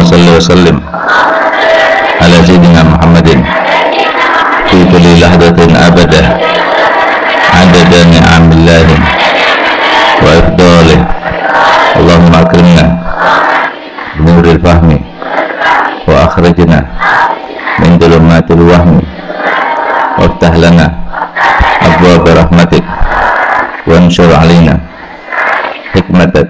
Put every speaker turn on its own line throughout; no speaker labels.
صل وسلم على سيدنا محمد في كل لحظة أبدا عدد نعم الله وإفضاله اللهم أكرمنا بنور الفهم وأخرجنا من ظلمات الوهم وافتح لنا أبواب رحمتك وانشر علينا حكمتك يا أرحم الراحمين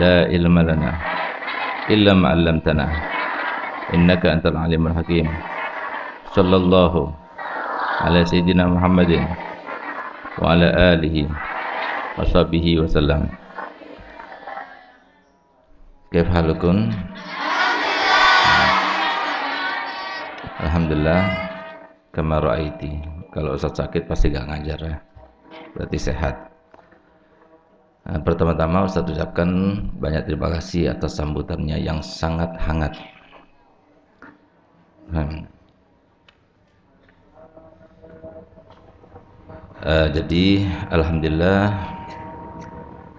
لا علم لنا إلا ما علمتنا إنك أنت العليم الحكيم صلى الله على سيدنا محمد وعلى آله وصحبه وسلم كيف حالكم Alhamdulillah kama ra'aiti kalau Ustaz sakit pasti gak ngajar ya berarti sehat nah, pertama-tama Ustaz ucapkan banyak terima kasih atas sambutannya yang sangat hangat. Hmm. uh, jadi Alhamdulillah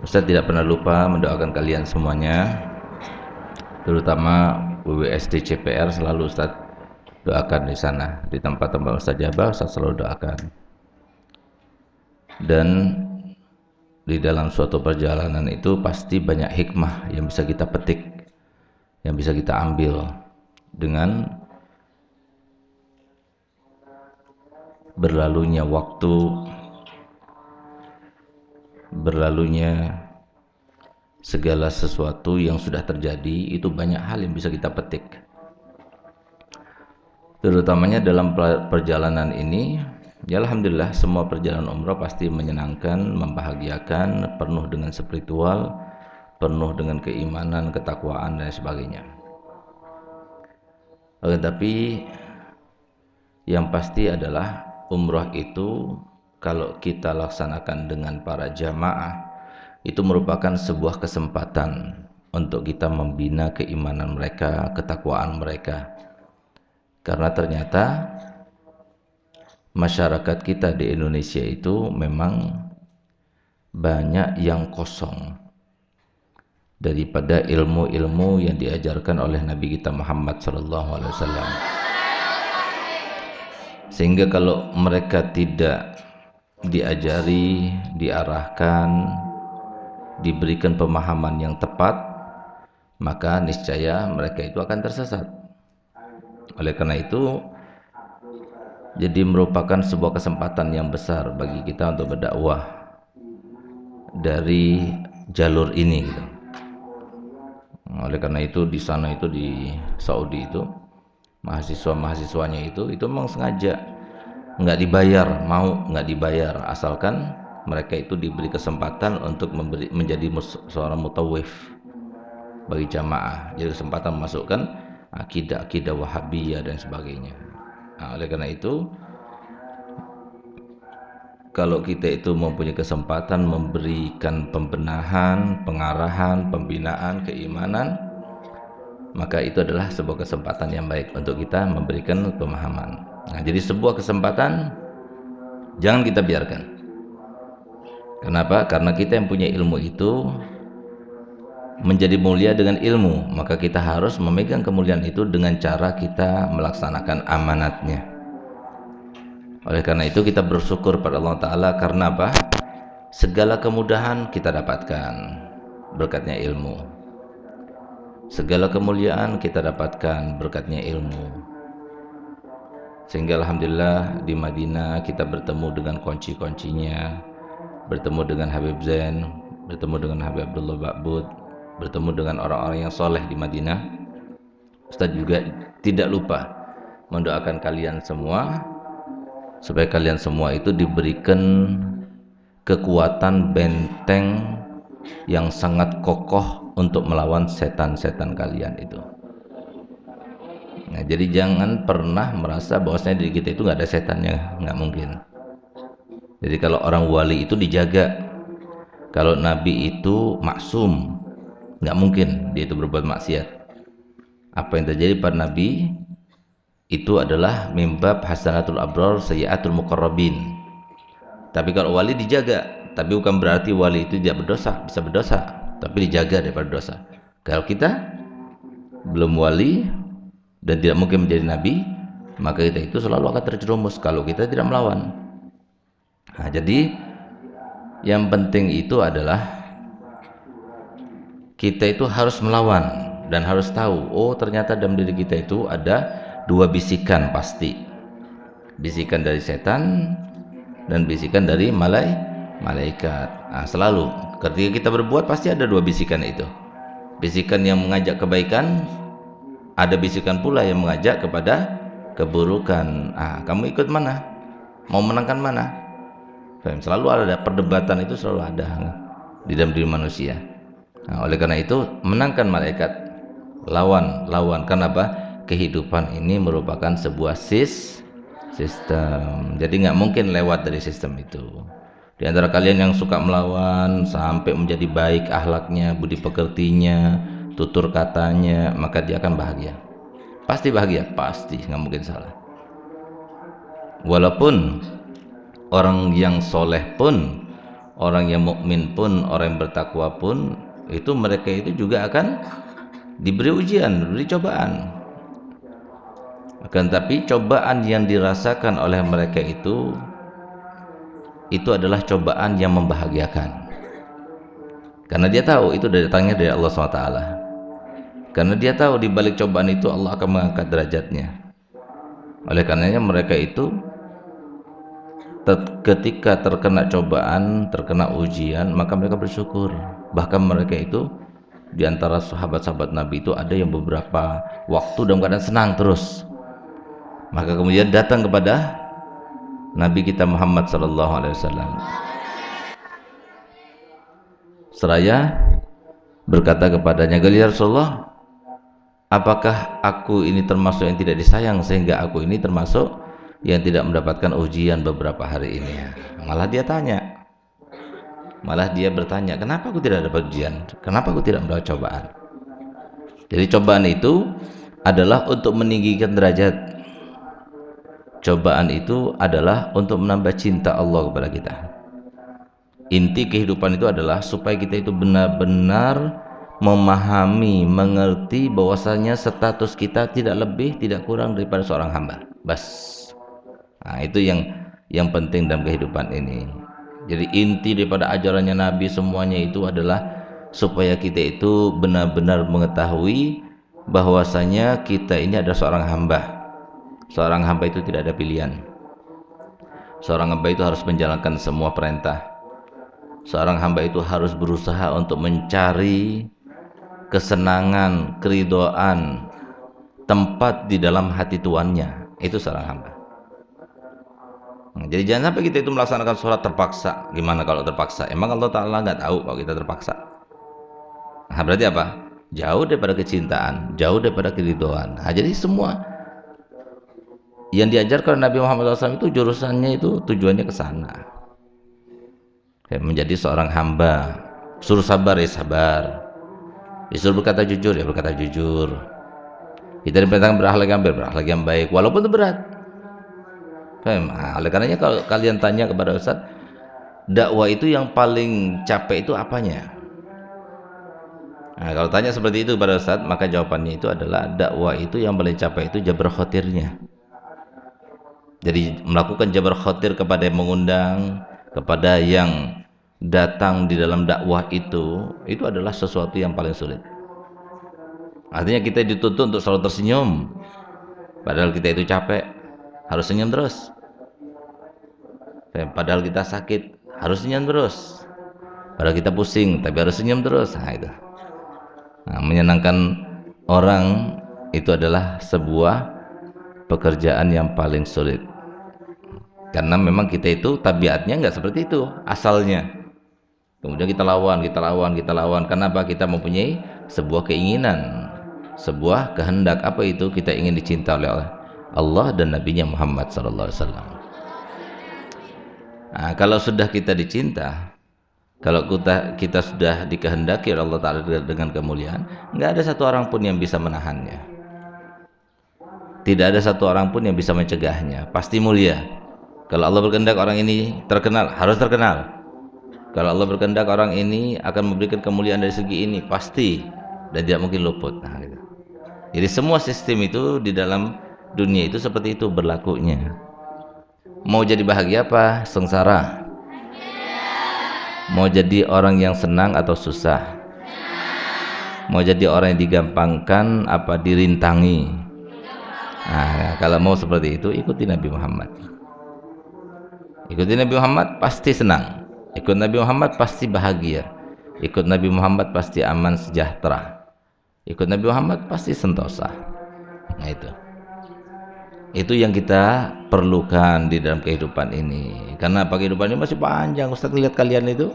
Ustaz tidak pernah lupa mendoakan kalian semuanya. Terutama WWSD CPR selalu Ustaz doakan di sana. Di tempat-tempat mustajabah saya selalu doakan. Dan di dalam suatu perjalanan itu pasti banyak hikmah yang bisa kita petik yang bisa kita ambil dengan berlalunya waktu berlalunya segala sesuatu yang sudah terjadi itu banyak hal yang bisa kita petik. Terutamanya dalam perjalanan ini ya Alhamdulillah semua perjalanan umrah pasti menyenangkan membahagiakan penuh dengan spiritual penuh dengan keimanan ketakwaan dan sebagainya. Tetapi yang pasti adalah umrah itu kalau kita laksanakan dengan para jamaah itu merupakan sebuah kesempatan untuk kita membina keimanan mereka, ketakwaan mereka. Karena ternyata masyarakat kita di Indonesia itu memang banyak yang kosong daripada ilmu-ilmu yang diajarkan oleh Nabi kita Muhammad SAW. Sehingga kalau mereka tidak diajari, diarahkan, diberikan pemahaman yang tepat, maka niscaya mereka itu akan tersesat. Oleh karena itu jadi merupakan sebuah kesempatan yang besar bagi kita untuk berdakwah dari jalur ini gitu. Oleh karena itu di sana itu di Saudi itu mahasiswa-mahasiswanya itu itu memang sengaja nggak dibayar, mau nggak dibayar asalkan mereka itu diberi kesempatan untuk memberi, menjadi seorang mutawif bagi jamaah. Jadi kesempatan memasukkan akidah-akidah Wahabiyah dan sebagainya. Nah, oleh karena itu kalau kita itu mempunyai kesempatan memberikan pembenahan, pengarahan, pembinaan, keimanan, maka itu adalah sebuah kesempatan yang baik untuk kita memberikan pemahaman. Nah, jadi sebuah kesempatan jangan kita biarkan. Kenapa? Karena kita yang punya ilmu itu menjadi mulia dengan ilmu maka kita harus memegang kemuliaan itu dengan cara kita melaksanakan amanatnya. Oleh karena itu kita bersyukur pada Allah Ta'ala karena apa? segala kemudahan kita dapatkan berkatnya ilmu. Segala kemuliaan kita dapatkan berkatnya ilmu. Sehingga Alhamdulillah di Madinah kita bertemu dengan kunci-kuncinya bertemu dengan Habib Zain bertemu dengan Habib Abdullah Ba'bud bertemu dengan orang-orang yang soleh di Madinah Ustaz juga tidak lupa mendoakan kalian semua supaya kalian semua itu diberikan kekuatan benteng yang sangat kokoh untuk melawan setan-setan kalian itu. Nah, jadi jangan pernah merasa bahwasanya diri kita itu nggak ada setannya, nggak mungkin. Jadi kalau orang wali itu dijaga, kalau nabi itu maksum, nggak mungkin dia itu berbuat maksiat. Apa yang terjadi pada nabi itu adalah mimbab hasanatul abrar sayyatul muqarrabin. Tapi kalau wali dijaga, tapi bukan berarti wali itu tidak berdosa, bisa berdosa, tapi dijaga daripada dosa. Kalau kita belum wali dan tidak mungkin menjadi nabi, maka kita itu selalu akan terjerumus kalau kita tidak melawan. Nah, jadi yang penting itu adalah kita itu harus melawan dan harus tahu, oh ternyata dalam diri kita itu ada dua bisikan pasti. Bisikan dari setan dan bisikan dari malai malaikat. Nah, selalu ketika kita berbuat pasti ada dua bisikan itu. Bisikan yang mengajak kebaikan ada bisikan pula yang mengajak kepada keburukan. Ah kamu ikut mana? Mau menangkan mana? Selalu ada perdebatan itu selalu ada di dalam diri manusia nah, oleh karena itu menangkan malaikat lawan lawan kenapa kehidupan ini merupakan sebuah sis sistem. Jadi nggak mungkin lewat dari sistem itu. Di antara kalian yang suka melawan sampai menjadi baik ahlaknya, budi pekertinya, tutur katanya, maka dia akan bahagia. Pasti bahagia, pasti nggak mungkin salah. Walaupun orang yang soleh pun, orang yang mukmin pun, orang yang bertakwa pun, itu mereka itu juga akan diberi ujian, diberi cobaan akan tapi cobaan yang dirasakan oleh mereka itu itu adalah cobaan yang membahagiakan. Karena dia tahu itu datangnya dari Allah SWT. Karena dia tahu di balik cobaan itu Allah akan mengangkat derajatnya. Oleh karenanya mereka itu ketika terkena cobaan, terkena ujian, maka mereka bersyukur. Bahkan mereka itu di antara sahabat-sahabat Nabi itu ada yang beberapa waktu dalam keadaan senang terus. Maka kemudian datang kepada Nabi kita Muhammad sallallahu alaihi wasallam. Seraya berkata kepadanya "Ya Rasulullah apakah aku ini termasuk yang tidak disayang sehingga aku ini termasuk yang tidak mendapatkan ujian beberapa hari ini? Malah dia tanya malah dia bertanya kenapa aku tidak dapat ujian kenapa aku tidak mendapat cobaan jadi cobaan itu adalah untuk meninggikan derajat cobaan itu adalah untuk menambah cinta Allah kepada kita inti kehidupan itu adalah supaya kita itu benar-benar memahami, mengerti bahwasanya status kita tidak lebih, tidak kurang daripada seorang hamba. Bas. Nah, itu yang yang penting dalam kehidupan ini. Jadi inti daripada ajarannya Nabi semuanya itu adalah supaya kita itu benar-benar mengetahui bahwasanya kita ini adalah seorang hamba Seorang hamba itu tidak ada pilihan. Seorang hamba itu harus menjalankan semua perintah. Seorang hamba itu harus berusaha untuk mencari kesenangan, keridoan, tempat di dalam hati tuannya. Itu seorang hamba. Nah, jadi jangan sampai kita itu melaksanakan sholat terpaksa. Gimana kalau terpaksa? Emang Allah Ta'ala nggak tahu kalau kita terpaksa? Nah, berarti apa? Jauh daripada kecintaan, jauh daripada keridoan. Nah, jadi semua yang diajarkan Nabi Muhammad SAW itu jurusannya itu tujuannya ke sana menjadi seorang hamba suruh sabar ya sabar disuruh berkata jujur ya berkata jujur kita diperintahkan berakhlak yang baik berakhlak yang baik walaupun itu berat nah, oleh karenanya kalau kalian tanya kepada Ustaz dakwah itu yang paling capek itu apanya? Nah, kalau tanya seperti itu pada Ustaz, maka jawabannya itu adalah dakwah itu yang paling capek itu jabar khotirnya. Jadi melakukan jabar khotir kepada yang mengundang kepada yang datang di dalam dakwah itu itu adalah sesuatu yang paling sulit. Artinya kita dituntut untuk selalu tersenyum padahal kita itu capek harus senyum terus padahal kita sakit harus senyum terus padahal kita pusing tapi harus senyum terus nah itu nah, menyenangkan orang itu adalah sebuah pekerjaan yang paling sulit karena memang kita itu tabiatnya nggak seperti itu asalnya Kemudian kita lawan, kita lawan, kita lawan. Kenapa? Kita mempunyai sebuah keinginan, sebuah kehendak. Apa itu? Kita ingin dicinta oleh Allah dan Nabi-Nya Muhammad sallallahu alaihi wasallam. Nah, kalau sudah kita dicinta, kalau kita kita sudah dikehendaki oleh Allah Taala dengan kemuliaan, nggak ada satu orang pun yang bisa menahannya. Tidak ada satu orang pun yang bisa mencegahnya. Pasti mulia. Kalau Allah berkehendak orang ini terkenal, harus terkenal. Kalau Allah berkehendak orang ini akan memberikan kemuliaan dari segi ini pasti dan tidak mungkin luput. Nah, gitu. Jadi semua sistem itu di dalam dunia itu seperti itu berlakunya. Mau jadi bahagia apa? Sengsara. Mau jadi orang yang senang atau susah? Mau jadi orang yang digampangkan apa dirintangi? Nah, kalau mau seperti itu ikuti Nabi Muhammad. Ikuti Nabi Muhammad pasti senang ikut Nabi Muhammad pasti bahagia ikut Nabi Muhammad pasti aman sejahtera ikut Nabi Muhammad pasti sentosa nah itu itu yang kita perlukan di dalam kehidupan ini. Karena apa? Kehidupan ini masih panjang. Ustaz lihat kalian itu.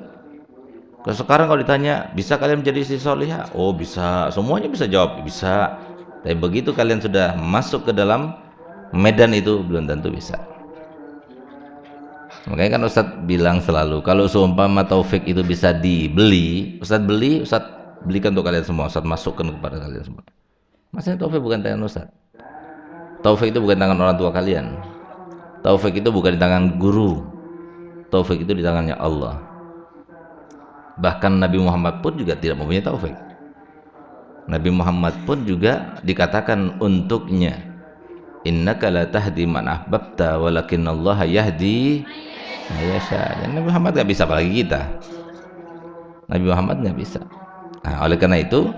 Sekarang kalau ditanya bisa kalian menjadi istri solihah oh bisa. Semuanya bisa jawab bisa. Tapi begitu kalian sudah masuk ke dalam medan itu belum tentu bisa. Makanya kan Ustadz bilang selalu kalau seumpama taufik itu bisa dibeli, Ustadz beli, Ustadz belikan untuk kalian semua, Ustadz masukkan kepada kalian semua. Maksudnya taufik bukan tangan Ustadz. Taufik itu bukan tangan orang tua kalian. Taufik itu bukan di tangan guru. Taufik itu di tangannya Allah. Bahkan Nabi Muhammad pun juga tidak mempunyai taufik. Nabi Muhammad pun juga dikatakan untuknya innaka la tahdi man ahbabta walakin Allah yahdi Ya Dan Nabi Muhammad nggak bisa apalagi kita. Nabi Muhammad nggak bisa. Nah, oleh karena itu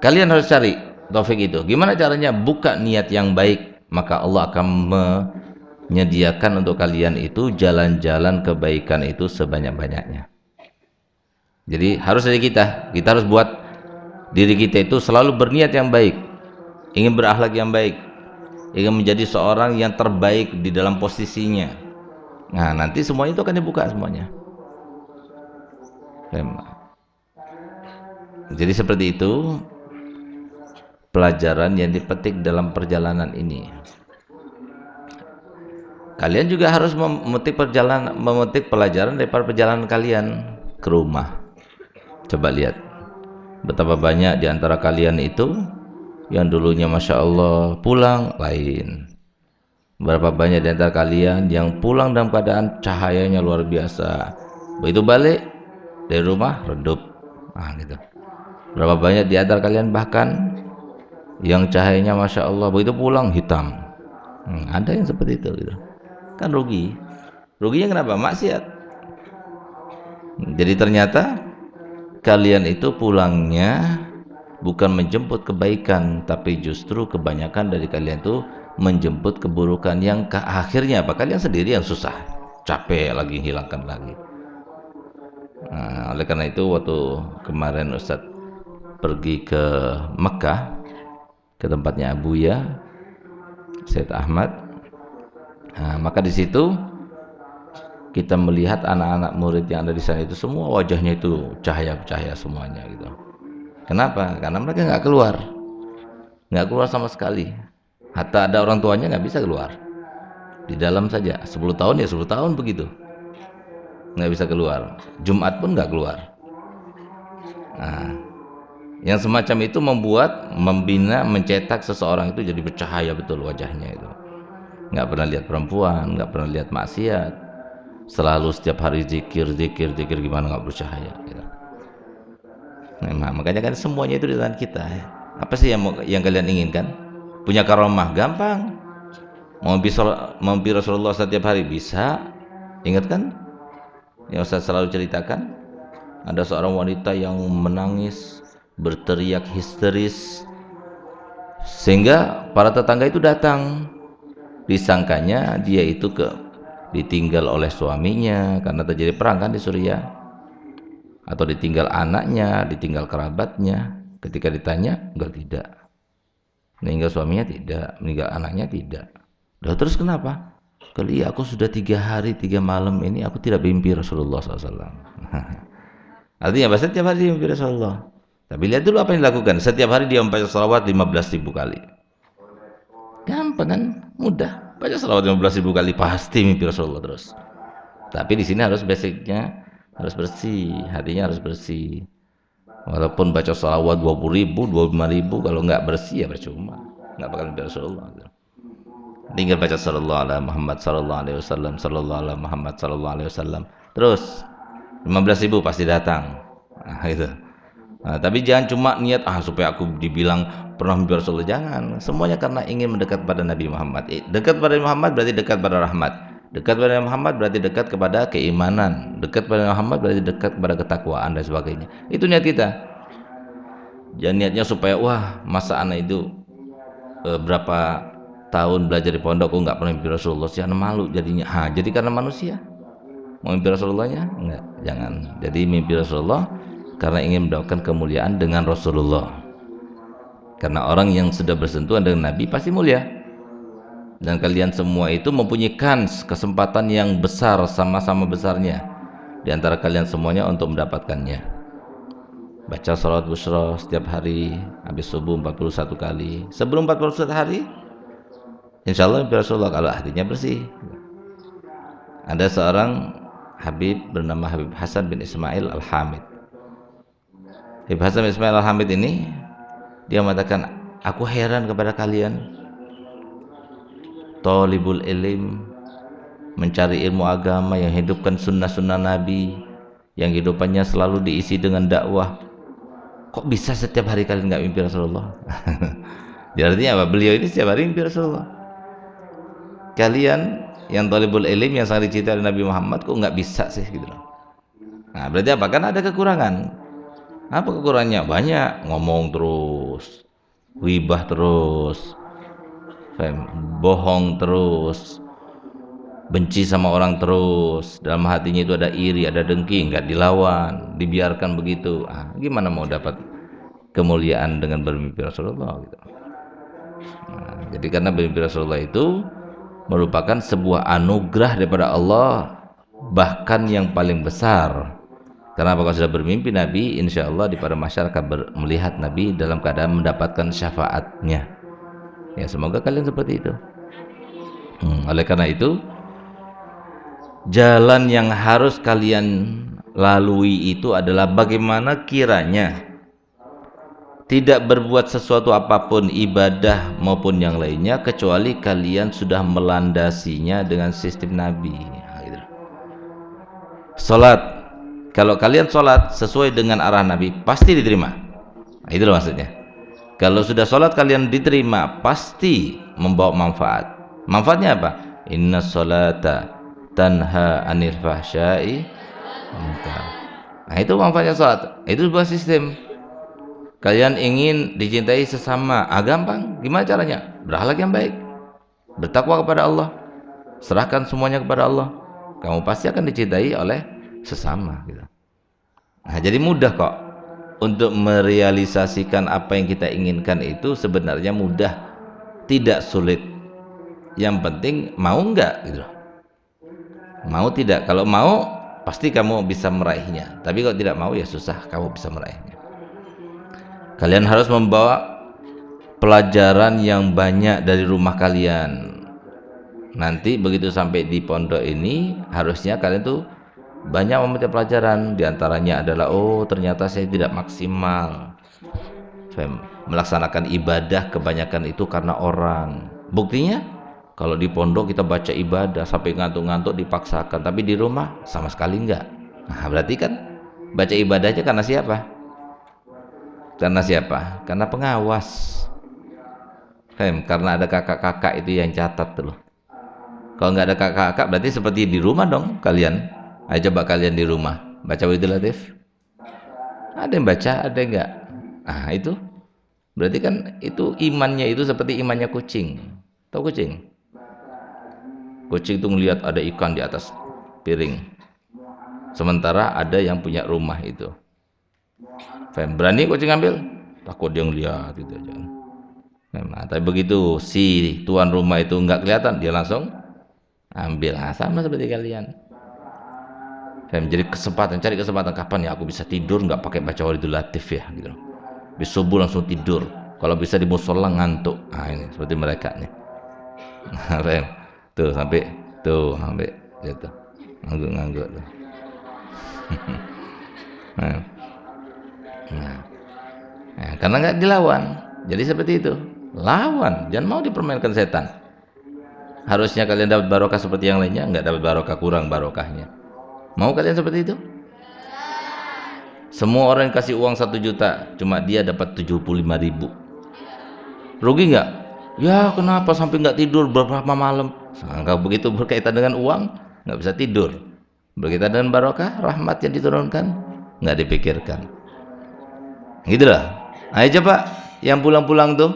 kalian harus cari taufik itu. Gimana caranya? Buka niat yang baik, maka Allah akan menyediakan untuk kalian itu jalan-jalan kebaikan itu sebanyak-banyaknya. Jadi harus dari kita. Kita harus buat diri kita itu selalu berniat yang baik, ingin berakhlak yang baik, ingin menjadi seorang yang terbaik di dalam posisinya Nah, nanti semuanya itu akan dibuka semuanya. Jadi seperti itu pelajaran yang dipetik dalam perjalanan ini. Kalian juga harus memetik perjalanan memetik pelajaran dari perjalanan kalian ke rumah. Coba lihat betapa banyak di antara kalian itu yang dulunya masya Allah pulang lain Berapa banyak di antara kalian yang pulang dalam keadaan cahayanya luar biasa. Begitu balik dari rumah redup. Nah, gitu. Berapa banyak di antara kalian bahkan yang cahayanya masya Allah begitu pulang hitam. Hmm, ada yang seperti itu gitu. Kan rugi. Ruginya kenapa? Maksiat. Jadi ternyata kalian itu pulangnya bukan menjemput kebaikan tapi justru kebanyakan dari kalian itu menjemput keburukan yang ke akhirnya apa kalian sendiri yang susah capek lagi hilangkan lagi nah, oleh karena itu waktu kemarin Ustadz pergi ke Mekah ke tempatnya Abu Ya Said Ahmad nah, maka di situ kita melihat anak-anak murid yang ada di sana itu semua wajahnya itu cahaya-cahaya semuanya gitu kenapa karena mereka nggak keluar nggak keluar sama sekali Hatta ada orang tuanya nggak bisa keluar. Di dalam saja, 10 tahun ya 10 tahun begitu. Nggak bisa keluar. Jumat pun nggak keluar. Nah, yang semacam itu membuat, membina, mencetak seseorang itu jadi bercahaya betul wajahnya itu. Nggak pernah lihat perempuan, nggak pernah lihat maksiat. Selalu setiap hari zikir, zikir, zikir gimana nggak bercahaya. Gitu. Nah, makanya kan semuanya itu di tangan kita. Ya. Apa sih yang yang kalian inginkan? punya karomah gampang mau mimpi Rasulullah setiap hari bisa ingat kan yang Ustaz selalu ceritakan ada seorang wanita yang menangis berteriak histeris sehingga para tetangga itu datang. Disangkanya dia itu ke ditinggal oleh suaminya karena terjadi perang kan di Suriah. Atau ditinggal anaknya, ditinggal kerabatnya. Ketika ditanya, enggak tidak. Meninggal suaminya tidak. Meninggal anaknya tidak. Loh, terus kenapa? Kali aku sudah tiga hari tiga malam ini aku tidak mimpi Rasulullah SAW Artinya apa? Setiap hari mimpi Rasulullah. Tapi lihat dulu apa yang dilakukan. Setiap hari dia membaca salawat 15 ribu kali. Gampang kan? Mudah. Baca salawat 15 ribu kali pasti mimpi Rasulullah terus. Tapi di sini harus basicnya harus bersih, hatinya harus bersih. Walaupun baca salawat 20 ribu, 25 ribu, kalau nggak bersih ya percuma. Nggak bakal mimpi Rasulullah. Tinggal baca sallallahu alaihi Muhammad sallallahu alaihi wasallam, sallallahu alaihi Muhammad sallallahu alaihi wasallam. Terus 15 ribu pasti datang. Nah, itu. Nah, tapi jangan cuma niat ah supaya aku dibilang pernah mimpi Rasulullah jangan. Semuanya karena ingin mendekat pada Nabi Muhammad. Eh, dekat pada Muhammad berarti dekat pada rahmat. Dekat pada Muhammad berarti dekat kepada keimanan. Dekat pada Muhammad berarti dekat kepada ketakwaan dan sebagainya. Itu niat kita. Jangan niatnya supaya wah masa anak itu e, berapa tahun belajar di pondok kok nggak pernah mimpi Rasulullah sih malu jadinya. Ha, jadi karena manusia. Mau mimpi Rasulullahnya? Enggak, jangan. Jadi mimpi Rasulullah karena ingin mendapatkan kemuliaan dengan Rasulullah. Karena orang yang sudah bersentuhan dengan Nabi pasti mulia. Dan kalian semua itu mempunyai kans, kesempatan yang besar sama-sama besarnya di antara kalian semuanya untuk mendapatkannya. Baca salat busra setiap hari habis subuh 41 kali. Sebelum 41 hari Insya Allah Rasulullah kalau hatinya bersih. Ada seorang Habib bernama Habib Hasan bin Ismail Al-Hamid Ibn Hasan Ismail Al-Hamid ini dia mengatakan aku heran kepada kalian. Talibul ilim mencari ilmu agama yang hidupkan sunnah-sunnah Nabi yang hidupannya selalu diisi dengan dakwah. Kok bisa setiap hari kalian nggak mimpi Rasulullah? Jadi artinya apa? Beliau ini setiap hari mimpi Rasulullah. Kalian yang talibul ilim yang sangat dicintai Nabi Muhammad kok nggak bisa sih? Gitu loh. Nah berarti apa? Kan ada kekurangan apa kekurangannya? Banyak ngomong terus, wibah terus, bohong terus, benci sama orang terus. Dalam hatinya itu ada iri, ada dengki, nggak dilawan, dibiarkan begitu. Ah, gimana mau dapat kemuliaan dengan bermimpi Rasulullah gitu. Nah, jadi karena bermimpi Rasulullah itu merupakan sebuah anugerah daripada Allah bahkan yang paling besar karena apakah sudah bermimpi Nabi, insya Allah di pada masyarakat ber, melihat Nabi dalam keadaan mendapatkan syafaatnya. Ya semoga kalian seperti itu. Hmm, oleh karena itu, jalan yang harus kalian lalui itu adalah bagaimana kiranya tidak berbuat sesuatu apa pun ibadah maupun yang lainnya kecuali kalian sudah melandasinya dengan sistem Nabi. Gitu. Salat kalau kalian sholat sesuai dengan arah Nabi pasti diterima. Nah, itu maksudnya. Kalau sudah sholat kalian diterima pasti membawa manfaat. Manfaatnya apa? Inna sholata tanha anil fahsyai nah itu manfaatnya sholat. Itu sebuah sistem. Kalian ingin dicintai sesama ah gampang. Gimana caranya? Berakhlak yang baik. Bertakwa kepada Allah. Serahkan semuanya kepada Allah. Kamu pasti akan dicintai oleh sesama gitu. Nah, jadi mudah kok untuk merealisasikan apa yang kita inginkan itu sebenarnya mudah, tidak sulit. Yang penting mau enggak gitu. Mau tidak? Kalau mau pasti kamu bisa meraihnya. Tapi kalau tidak mau ya susah kamu bisa meraihnya. Kalian harus membawa pelajaran yang banyak dari rumah kalian. Nanti begitu sampai di pondok ini harusnya kalian tuh banyak memetik pelajaran di antaranya adalah oh ternyata saya tidak maksimal. Melaksanakan ibadah kebanyakan itu karena orang. Buktinya kalau di pondok kita baca ibadah sampai ngantuk-ngantuk dipaksakan tapi di rumah sama sekali enggak. Nah berarti kan baca ibadahnya karena siapa? Karena siapa? Karena pengawas. Fem, karena ada kakak-kakak itu yang catat tuh kalau nggak ada kakak-kakak berarti seperti di rumah dong kalian Ayo coba kalian di rumah baca Wiridul Latif. Ada yang baca, ada yang enggak. Ah, itu berarti kan itu imannya itu seperti imannya kucing. Tahu kucing? Kucing itu melihat ada ikan di atas piring. Sementara ada yang punya rumah itu. Fem, berani kucing ambil? Takut dia ngeliat gitu aja. Nah, tapi begitu si tuan rumah itu enggak kelihatan, dia langsung ambil. Nah, sama seperti kalian Fem, jadi kesempatan cari kesempatan kapan ya aku bisa tidur nggak pakai baca walidul latif ya gitu Bisa subuh langsung tidur. Kalau bisa di musola ngantuk. Nah ini seperti mereka nih. Tuh sampai tuh sampai gitu ngangguk-ngangguk tuh. Nah. Nah. nah karena nggak dilawan. Jadi seperti itu. Lawan. Jangan mau dipermainkan setan. Harusnya kalian dapat barokah seperti yang lainnya nggak dapat barokah kurang barokahnya mau kalian seperti itu? Semua orang yang kasih uang satu juta cuma dia dapat 75 ribu. Rugi nggak? Ya kenapa sampai nggak tidur beberapa malam? Kalau begitu berkaitan dengan uang nggak bisa tidur. Berkaitan dengan barokah rahmat yang diturunkan nggak dipikirkan. Gitu lah. Ayo coba yang pulang-pulang tuh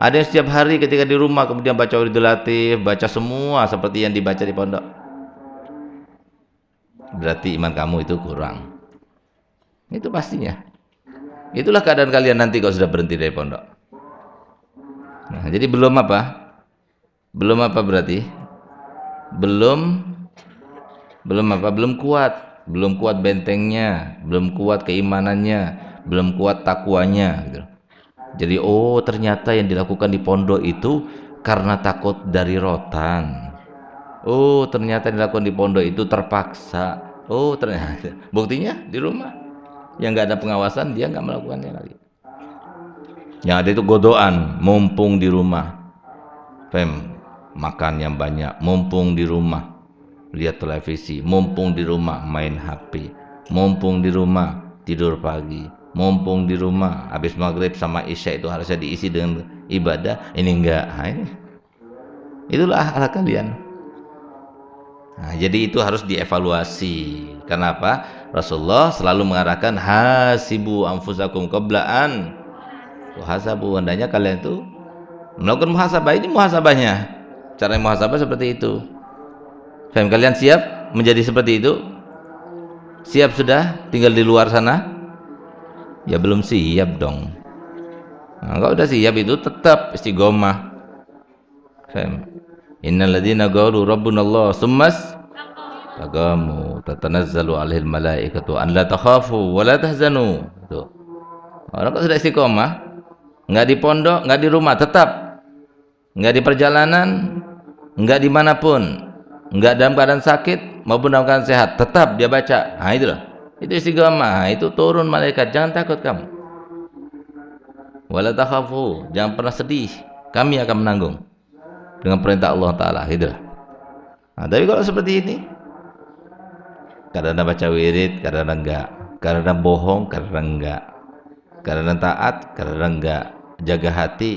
ada yang setiap hari ketika di rumah kemudian baca wiridul latif, baca semua seperti yang dibaca di pondok. Berarti iman kamu itu kurang. Itu pastinya. Itulah keadaan kalian nanti kalau sudah berhenti dari pondok. Nah, jadi belum apa? Belum apa berarti? Belum belum apa? Belum kuat, belum kuat bentengnya, belum kuat keimanannya, belum kuat takwanya gitu. Jadi oh ternyata yang dilakukan di pondok itu karena takut dari rotan. Oh ternyata dilakukan di pondok itu terpaksa. Oh ternyata buktinya di rumah yang nggak ada pengawasan dia nggak melakukannya lagi. Yang ada itu godoan, mumpung di rumah. Fem, makan yang banyak, mumpung di rumah. Lihat televisi, mumpung di rumah main HP, mumpung di rumah tidur pagi, mumpung di rumah habis maghrib sama isya itu harusnya diisi dengan ibadah ini enggak nah, ini. itulah ala kalian nah, jadi itu harus dievaluasi. Kenapa? Rasulullah selalu mengarahkan hasibu anfusakum qablaan muhasabu hendaknya kalian itu melakukan muhasabah ini muhasabahnya. Cara muhasabah seperti itu. Faham? Kalian siap menjadi seperti itu? Siap sudah? Tinggal di luar sana? Ya belum siap dong. Nah, kalau udah siap itu tetap istiqomah. Faham innal ladzina qalu rabbuna Allah summas tagamu tatanazzalu alaihil malaikatu an la takhafu wa la tahzanu. Tuh. Orang kalau sudah istiqomah? Enggak di pondok enggak di rumah tetap. Enggak di perjalanan enggak di mana pun enggak dalam keadaan sakit maupun dalam keadaan sehat tetap dia baca. Nah itulah. Itu istiqamah, itu turun malaikat, jangan takut kamu. Wala takhafu, jangan pernah sedih. Kami akan menanggung dengan perintah Allah taala, gitu. Nah, tapi kalau seperti ini kadang-kadang baca wirid, kadang-kadang enggak. Kadang-kadang bohong, kadang-kadang enggak. Kadang-kadang taat, kadang-kadang enggak. Jaga hati,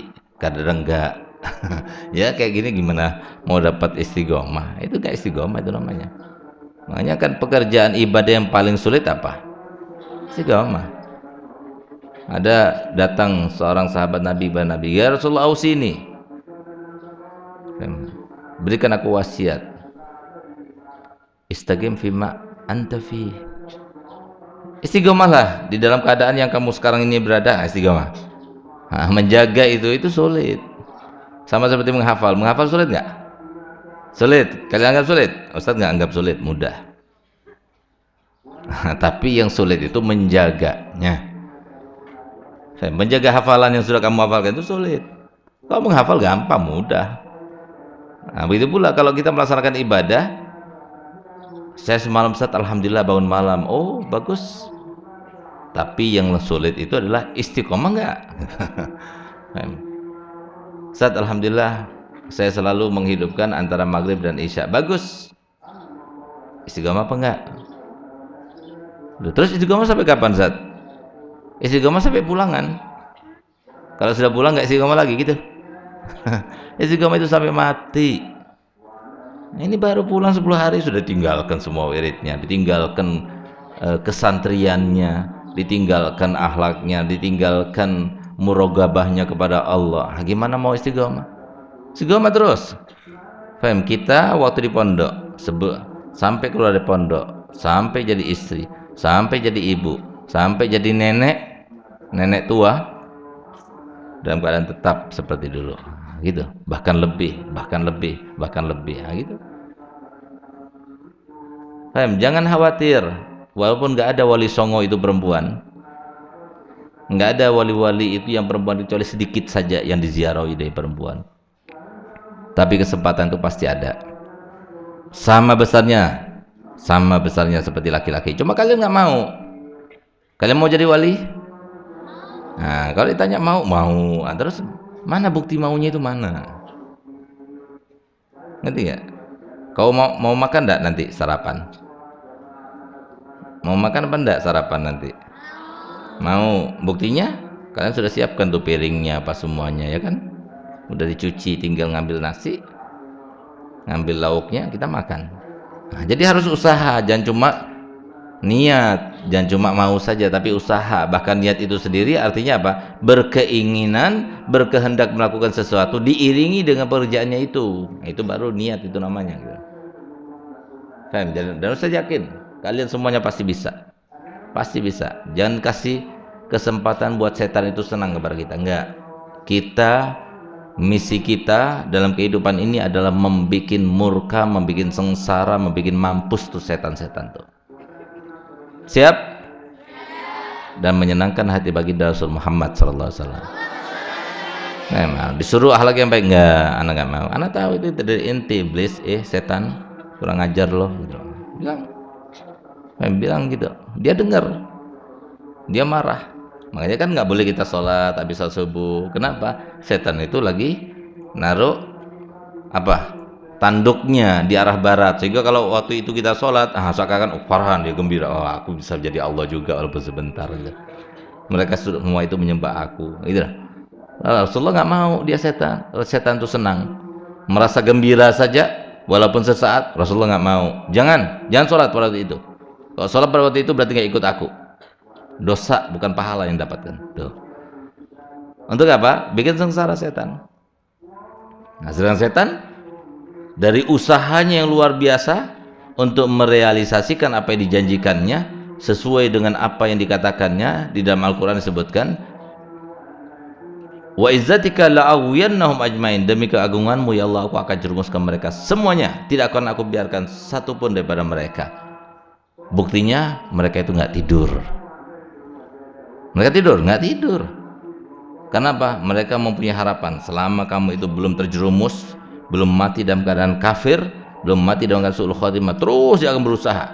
kadang-kadang enggak. ya kayak gini gimana mau dapat istiqomah? Itu enggak istiqomah itu namanya. Makanya kan pekerjaan ibadah yang paling sulit apa? Istiqomah. Ada datang seorang sahabat Nabi kepada Nabi, "Ya Rasulullah ausini." Berikan aku wasiat. Istaqim fima anta fi. Di dalam keadaan yang kamu sekarang ini berada, nah, istiqomah. Nah, menjaga itu itu sulit. Sama seperti menghafal. Menghafal sulit nggak? Sulit. Kalian anggap sulit? Ustaz nggak anggap sulit, mudah. Tapi yang sulit itu menjaganya. Menjaga hafalan yang sudah kamu hafalkan itu sulit. Kalau menghafal gampang, mudah. Nah, begitu pula kalau kita melaksanakan ibadah, saya semalam saat alhamdulillah bangun malam. Oh, bagus. Tapi yang sulit itu adalah istiqomah enggak? saat alhamdulillah saya selalu menghidupkan antara maghrib dan isya bagus istiqomah apa enggak terus istiqomah sampai kapan Zat? istiqomah sampai pulangan kalau sudah pulang enggak istiqomah lagi gitu istiqomah itu sampai mati ini baru pulang 10 hari sudah tinggalkan semua wiridnya ditinggalkan uh, kesantriannya ditinggalkan akhlaknya ditinggalkan murogabahnya kepada Allah gimana mau istiqomah Sigoma terus. Faham? Kita waktu di pondok, sampai keluar dari pondok, sampai jadi istri, sampai jadi ibu, sampai jadi nenek, nenek tua, dalam keadaan tetap seperti dulu. Gitu. Bahkan lebih, bahkan lebih, bahkan lebih. Nah, gitu. Faham? Jangan khawatir, walaupun nggak ada wali songo itu perempuan, nggak ada wali-wali itu yang perempuan kecuali sedikit saja yang diziarahi dari perempuan. Tapi kesempatan itu pasti ada. Sama besarnya, sama besarnya seperti laki-laki. Cuma kalian nggak mau. Kalian mau jadi wali? Nah, kalau ditanya mau, mau. Nah, terus mana bukti maunya itu mana? Ngerti nggak? Kau mau mau makan enggak nanti sarapan? Mau makan apa enggak sarapan nanti? Mau. Buktinya kalian sudah siapkan tuh piringnya apa semuanya ya kan? Udah dicuci, tinggal ngambil nasi, ngambil lauknya, kita makan. Nah, jadi harus usaha, jangan cuma niat. Jangan cuma mau saja tapi usaha. Bahkan niat itu sendiri artinya apa? Berkeinginan berkehendak melakukan sesuatu diiringi dengan pekerjaannya itu. Itu baru niat itu namanya gitu. dan, dan usah yakin kalian semuanya pasti bisa. Pasti bisa. Jangan kasih kesempatan buat setan itu senang kepada kita. Enggak. Kita misi kita dalam kehidupan ini adalah membuat murka, membuat sengsara, membuat mampus tuh setan-setan tuh. Siap? Dan menyenangkan hati bagi Rasul Muhammad sallallahu alaihi wasallam. Nah, disuruh akhlak yang baik enggak, anak enggak mau. Anak tahu itu dari inti iblis, eh setan kurang ajar loh gitu. Bilang. Saya bilang gitu. Dia dengar. Dia marah. Makanya kan nggak boleh kita sholat habis subuh. Kenapa? Setan itu lagi naruh apa? Tanduknya di arah barat. Sehingga kalau waktu itu kita sholat ah seakan oh, Farhan dia gembira. Oh aku bisa jadi Allah juga walaupun sebentar. Mereka semua itu menyembah aku. Gitu Rasulullah nggak mau dia setan. Setan itu senang. Merasa gembira saja walaupun sesaat Rasulullah nggak mau. Jangan jangan sholat pada waktu itu. Kalau sholat pada waktu itu berarti nggak ikut aku. Dosa bukan pahala yang dapatkan. Tuh. Untuk apa? Bikin sengsara setan. Nah setan dari usahanya yang luar biasa untuk merealisasikan apa yang dijanjikannya sesuai dengan apa yang dikatakannya di dalam Al-Quran disebutkan wa izzatika la'awiyannahum ajmain. Demi keagunganmu ya Allah aku akan jerumuskan mereka. Semuanya tidak akan aku biarkan satu pun daripada mereka. Buktinya mereka itu nggak tidur. Mereka tidur nggak tidur. Kenapa? Mereka mempunyai harapan. Selama kamu itu belum terjerumus belum mati dalam keadaan kafir belum mati dalam keadaan su'ul khotimah terus dia akan berusaha.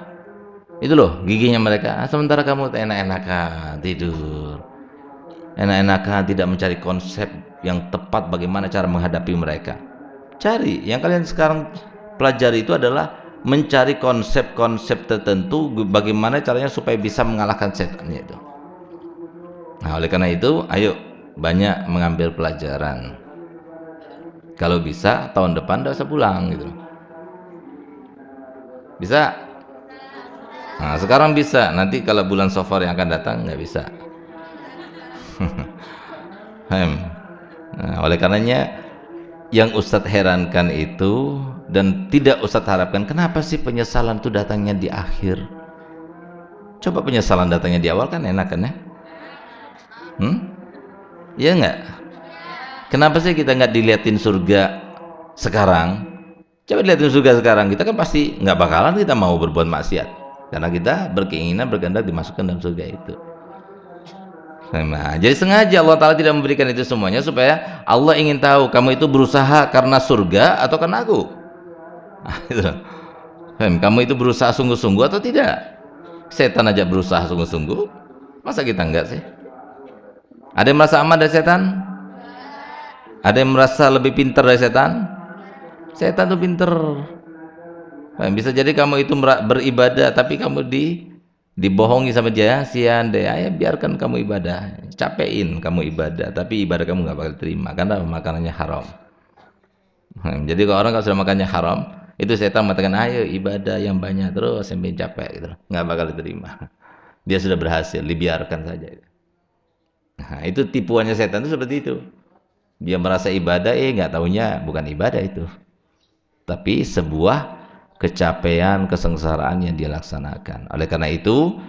Itu loh giginya mereka. Ah, sementara kamu enak-enakan tidur. Enak-enakan tidak mencari konsep yang tepat bagaimana cara menghadapi mereka. Cari. Yang kalian sekarang pelajari itu adalah mencari konsep-konsep tertentu bagaimana caranya supaya bisa mengalahkan setannya itu. Nah oleh karena itu ayo banyak mengambil pelajaran kalau bisa tahun depan udah usah pulang gitu. Bisa? Nah sekarang bisa. Nanti kalau bulan sofar yang akan datang nggak bisa. Nah, oleh karenanya yang Ustadz herankan itu dan tidak Ustadz harapkan kenapa sih penyesalan itu datangnya di akhir? Coba penyesalan datangnya di awal kan enak kan ya? Hmm? iya nggak Kenapa sih kita nggak diliatin surga sekarang? Coba dilihatin surga sekarang. Kita kan pasti nggak bakalan kita mau berbuat maksiat. Karena kita berkeinginan berkehendak dimasukkan dalam surga itu. Nah, jadi sengaja Allah Ta'ala tidak memberikan itu semuanya supaya Allah ingin tahu kamu itu berusaha karena surga atau karena aku. Nah, itu. Kamu itu berusaha sungguh-sungguh atau tidak? Setan aja berusaha sungguh-sungguh. Masa kita enggak sih? Ada yang merasa aman dari setan? Ada yang merasa lebih pintar dari setan? Setan tuh pinter. Nah, bisa jadi kamu itu beribadah tapi kamu di dibohongi sama dia sian deh. Ayah biarkan kamu ibadah. Capein kamu ibadah tapi ibadah kamu nggak bakal terima. Karena makanannya haram. Nah, jadi kalau orang kalau sudah makannya haram itu setan mengatakan ayo ibadah yang banyak terus sampai capek gitu. Nggak bakal diterima. Dia sudah berhasil dibiarkan saja. Nah itu tipuannya setan itu seperti itu dia merasa ibadah eh nggak tahunya bukan ibadah itu tapi sebuah kecapean kesengsaraan yang dia laksanakan oleh karena itu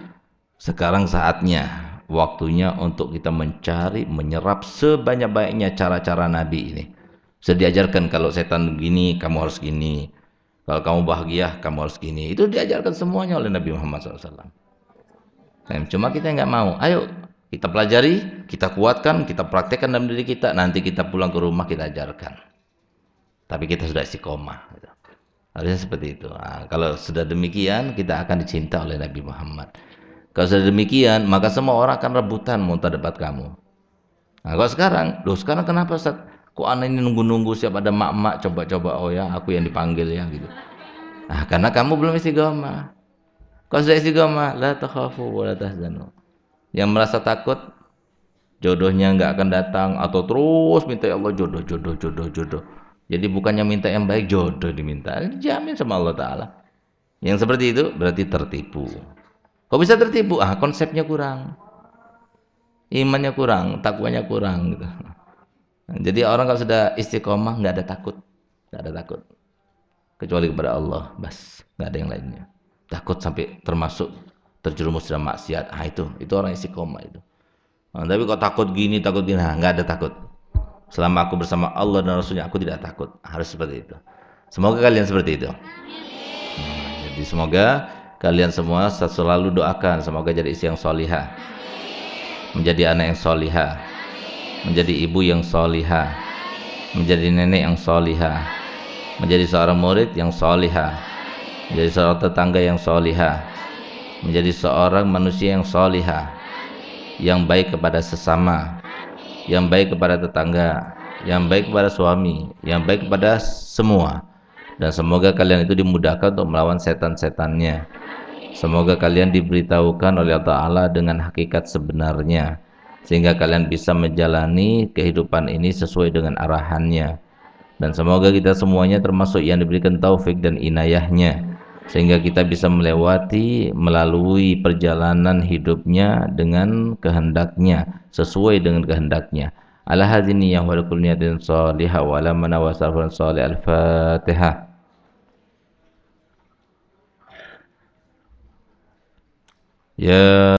sekarang saatnya waktunya untuk kita mencari menyerap sebanyak-banyaknya cara-cara nabi ini sudah diajarkan kalau setan begini kamu harus gini Kalau kamu bahagia, kamu harus gini. Itu diajarkan semuanya oleh Nabi Muhammad SAW. Nah, cuma kita nggak mau. Ayo kita pelajari, kita kuatkan, kita praktekkan dalam diri kita. Nanti kita pulang ke rumah kita ajarkan. Tapi kita sudah istiqomah. Gitu. Harusnya seperti itu. Nah, kalau sudah demikian, kita akan dicinta oleh Nabi Muhammad. Kalau sudah demikian, maka semua orang akan rebutan debat kamu. Nah, kalau sekarang, loh sekarang kenapa Ustaz? Kok anak ini nunggu-nunggu siap ada mak-mak coba-coba oh ya aku yang dipanggil ya gitu. Nah, karena kamu belum istiqomah. Kalau sudah istiqomah, la takhafu wa la tahzanu. Yang merasa takut jodohnya nggak akan datang atau terus minta ya Allah jodoh jodoh jodoh jodoh. Jadi bukannya minta yang baik jodoh diminta, jamin sama Allah taala. Yang seperti itu berarti tertipu. Kok bisa tertipu? Ah, konsepnya kurang. Imannya kurang, takwanya kurang gitu. Jadi orang kalau sudah istiqomah nggak ada takut, nggak ada takut, kecuali kepada Allah, bas, nggak ada yang lainnya. Takut sampai termasuk terjerumus dalam maksiat, ah itu, itu orang istiqomah itu. Nah, tapi kok takut gini, takut gini, nah, nggak ada takut. Selama aku bersama Allah dan Rasulnya, aku tidak takut. Harus seperti itu. Semoga kalian seperti itu. Nah, jadi semoga kalian semua selalu doakan, semoga jadi istri yang solihah, menjadi anak yang solihah menjadi ibu yang solihah menjadi nenek yang solihah menjadi seorang murid yang solihah menjadi seorang tetangga yang solihah menjadi seorang manusia yang solihah yang baik kepada sesama yang baik kepada tetangga yang baik kepada suami yang baik kepada semua. Dan semoga kalian itu dimudahkan untuk melawan setan-setannya. Semoga kalian diberitahukan oleh Allah Ta'ala dengan hakikat sebenarnya sehingga kalian bisa menjalani kehidupan ini sesuai dengan arahannya. Dan semoga kita semuanya termasuk yang diberikan taufik dan inayahnya sehingga kita bisa melewati melalui perjalanan hidupnya dengan kehendaknya sesuai dengan kehendaknya. Ala hadzini ya wa kulli niyatin salihah wa ala man wa salih al-fatihah ya